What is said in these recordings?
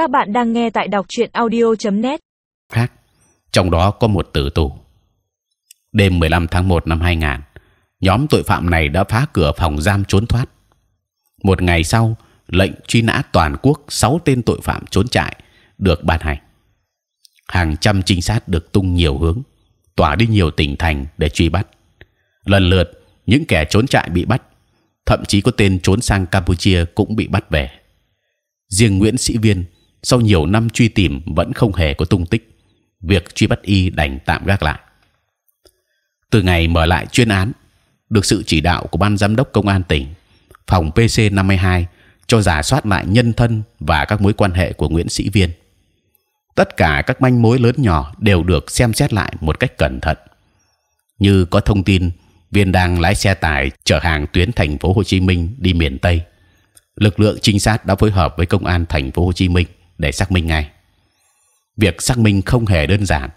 Các bạn đang nghe tại đọc truyện audio.net. khác, trong đó có một tử tù. Đêm 15 tháng 1 năm 2000, nhóm tội phạm này đã phá cửa phòng giam trốn thoát. Một ngày sau, lệnh truy nã toàn quốc 6 tên tội phạm trốn trại được ban hành. Hàng trăm trinh sát được tung nhiều hướng, tỏa đi nhiều tỉnh thành để truy bắt. Lần lượt, những kẻ trốn trại bị bắt, thậm chí có tên trốn sang Campuchia cũng bị bắt về. Riêng Nguyễn Sĩ Viên sau nhiều năm truy tìm vẫn không hề có tung tích, việc truy bắt y đành tạm gác lại. Từ ngày mở lại chuyên án, được sự chỉ đạo của ban giám đốc công an tỉnh, phòng PC 52 cho giả soát lại nhân thân và các mối quan hệ của Nguyễn Sĩ Viên. Tất cả các manh mối lớn nhỏ đều được xem xét lại một cách cẩn thận. Như có thông tin Viên đang lái xe tải chở hàng tuyến thành phố Hồ Chí Minh đi miền Tây, lực lượng trinh sát đã phối hợp với công an thành phố Hồ Chí Minh để xác minh ngay. Việc xác minh không hề đơn giản,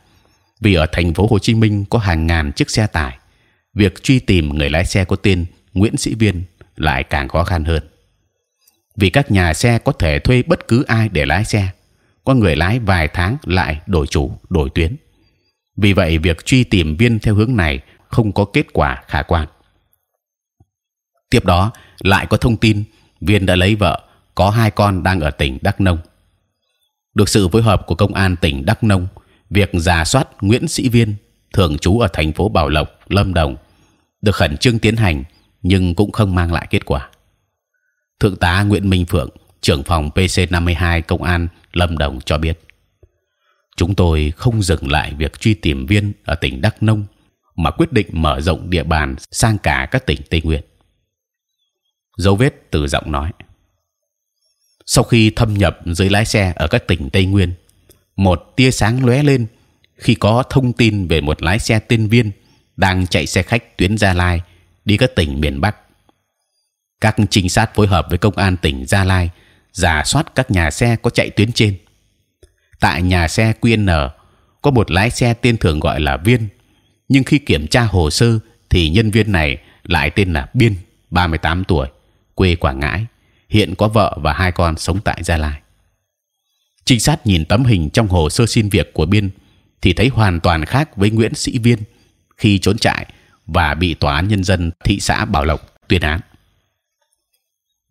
vì ở thành phố Hồ Chí Minh có hàng ngàn chiếc xe tải. Việc truy tìm người lái xe có tên Nguyễn Sĩ Viên lại càng khó khăn hơn. Vì các nhà xe có thể thuê bất cứ ai để lái xe, có người lái vài tháng lại đổi chủ, đổi tuyến. Vì vậy, việc truy tìm viên theo hướng này không có kết quả khả quan. Tiếp đó lại có thông tin viên đã lấy vợ, có hai con đang ở tỉnh Đắk Nông. Được sự phối hợp của công an tỉnh Đắk Nông, việc giả soát Nguyễn Sĩ Viên thường trú ở thành phố Bảo Lộc, Lâm Đồng, được khẩn trương tiến hành nhưng cũng không mang lại kết quả. Thượng tá Nguyễn Minh Phượng, trưởng phòng PC 52 công an Lâm Đồng cho biết, chúng tôi không dừng lại việc truy tìm viên ở tỉnh Đắk Nông mà quyết định mở rộng địa bàn sang cả các tỉnh Tây Nguyên. Dấu vết từ giọng nói. Sau khi thâm nhập dưới lái xe ở các tỉnh Tây Nguyên, một tia sáng lóe lên khi có thông tin về một lái xe tên Viên đang chạy xe khách tuyến Gia Lai đi các tỉnh miền Bắc. Các trinh sát phối hợp với công an tỉnh Gia Lai giả soát các nhà xe có chạy tuyến trên. Tại nhà xe QN có một lái xe tên thường gọi là Viên, nhưng khi kiểm tra hồ sơ thì nhân viên này lại tên là Biên, 38 tuổi, quê Quảng Ngãi, hiện có vợ và hai con sống tại Gia Lai. Trinh sát nhìn tấm hình trong hồ sơ xin việc của Biên thì thấy hoàn toàn khác với Nguyễn Sĩ Viên khi trốn trại và bị tòa án nhân dân thị xã Bảo Lộc tuyên án.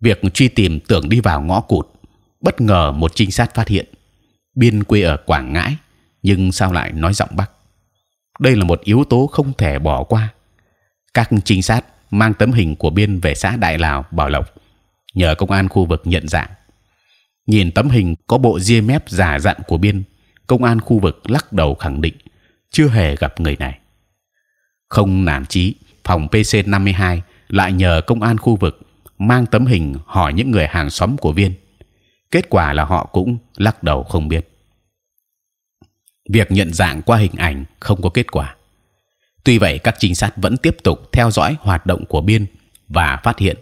Việc truy tìm tưởng đi vào ngõ cụt, bất ngờ một trinh sát phát hiện Biên quê ở Quảng Ngãi, nhưng sao lại nói giọng Bắc? Đây là một yếu tố không thể bỏ qua. Các trinh sát mang tấm hình của Biên về xã Đại Lào, Bảo Lộc, nhờ công an khu vực nhận dạng. Nhìn tấm hình có bộ ria mép giả dặn của Biên, công an khu vực lắc đầu khẳng định chưa hề gặp người này. Không nản chí, phòng PC 52 lại nhờ công an khu vực mang tấm hình hỏi những người hàng xóm của Viên. Kết quả là họ cũng lắc đầu không biết. Việc nhận dạng qua hình ảnh không có kết quả. Tuy vậy, các trinh sát vẫn tiếp tục theo dõi hoạt động của Biên và phát hiện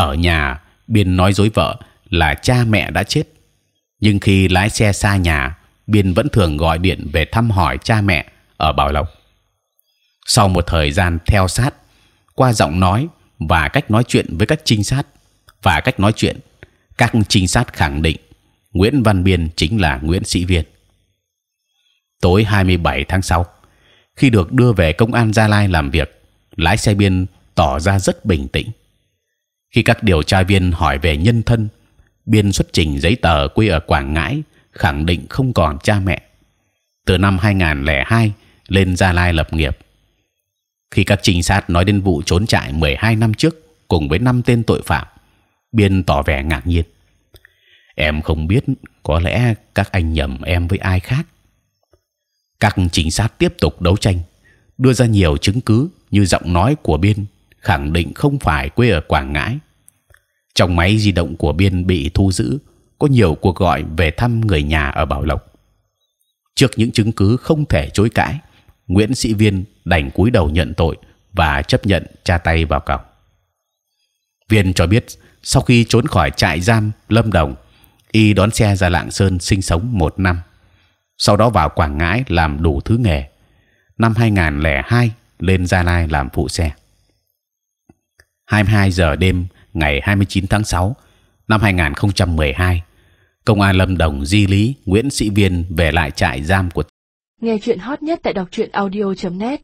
ở nhà Biên nói dối vợ là cha mẹ đã chết, nhưng khi lái xe xa nhà, Biên vẫn thường gọi điện về thăm hỏi cha mẹ ở Bảo Lộc. Sau một thời gian theo sát, qua giọng nói và cách nói chuyện với các trinh sát và cách nói chuyện, các trinh sát khẳng định Nguyễn Văn Biên chính là Nguyễn Sĩ Viên. Tối 27 tháng 6, khi được đưa về công an Gia Lai làm việc, lái xe Biên tỏ ra rất bình tĩnh. Khi các điều tra viên hỏi về nhân thân, Biên xuất trình giấy tờ quê ở Quảng Ngãi, khẳng định không còn cha mẹ. Từ năm 2002 lên Gia Lai lập nghiệp. Khi các trinh sát nói đến vụ trốn trại 12 năm trước cùng với năm tên tội phạm, Biên tỏ vẻ ngạc nhiên. Em không biết, có lẽ các anh nhầm em với ai khác. Các trinh sát tiếp tục đấu tranh, đưa ra nhiều chứng cứ như giọng nói của Biên khẳng định không phải quê ở Quảng Ngãi. Trong máy di động của Biên bị thu giữ có nhiều cuộc gọi về thăm người nhà ở Bảo Lộc. Trước những chứng cứ không thể chối cãi, Nguyễn Sĩ Viên đành cúi đầu nhận tội và chấp nhận tra tay vào còng. Viên cho biết sau khi trốn khỏi trại giam Lâm Đồng, y đón xe ra Lạng Sơn sinh sống một năm, sau đó vào Quảng Ngãi làm đủ thứ nghề. Năm 2002 lên Gia Lai làm phụ xe. 22 giờ đêm ngày 29 tháng 6 năm 2012, công an Lâm Đồng di lý Nguyễn Sĩ Viên về lại trại giam của Nghe chuyện hot nhất tại đọc truyện audio.net